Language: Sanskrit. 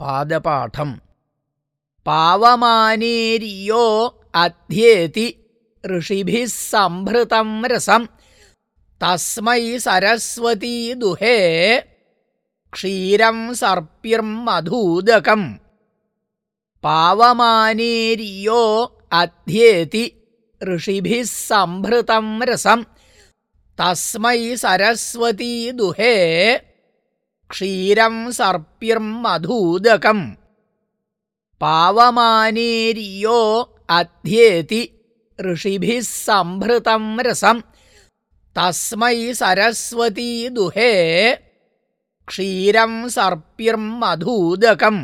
पादपाठम्। पावमानेरियो अध्येति ऋषिभिः सम्भृतं रसम्। तस्मै सरस्वती दुहे क्षीरं सर्पिर्मधूदकम् पावमानेरियो अध्येति ऋषिभिः सम्भृतं रसम्। तस्मै सरस्वती दुहे क्षीरं सर्पिर्मधूदकम् पावमानेरियो अध्येति ऋषिभिः सम्भृतं रसम् तस्मै सरस्वती दुहे क्षीरं सर्पिर्मधूदकम्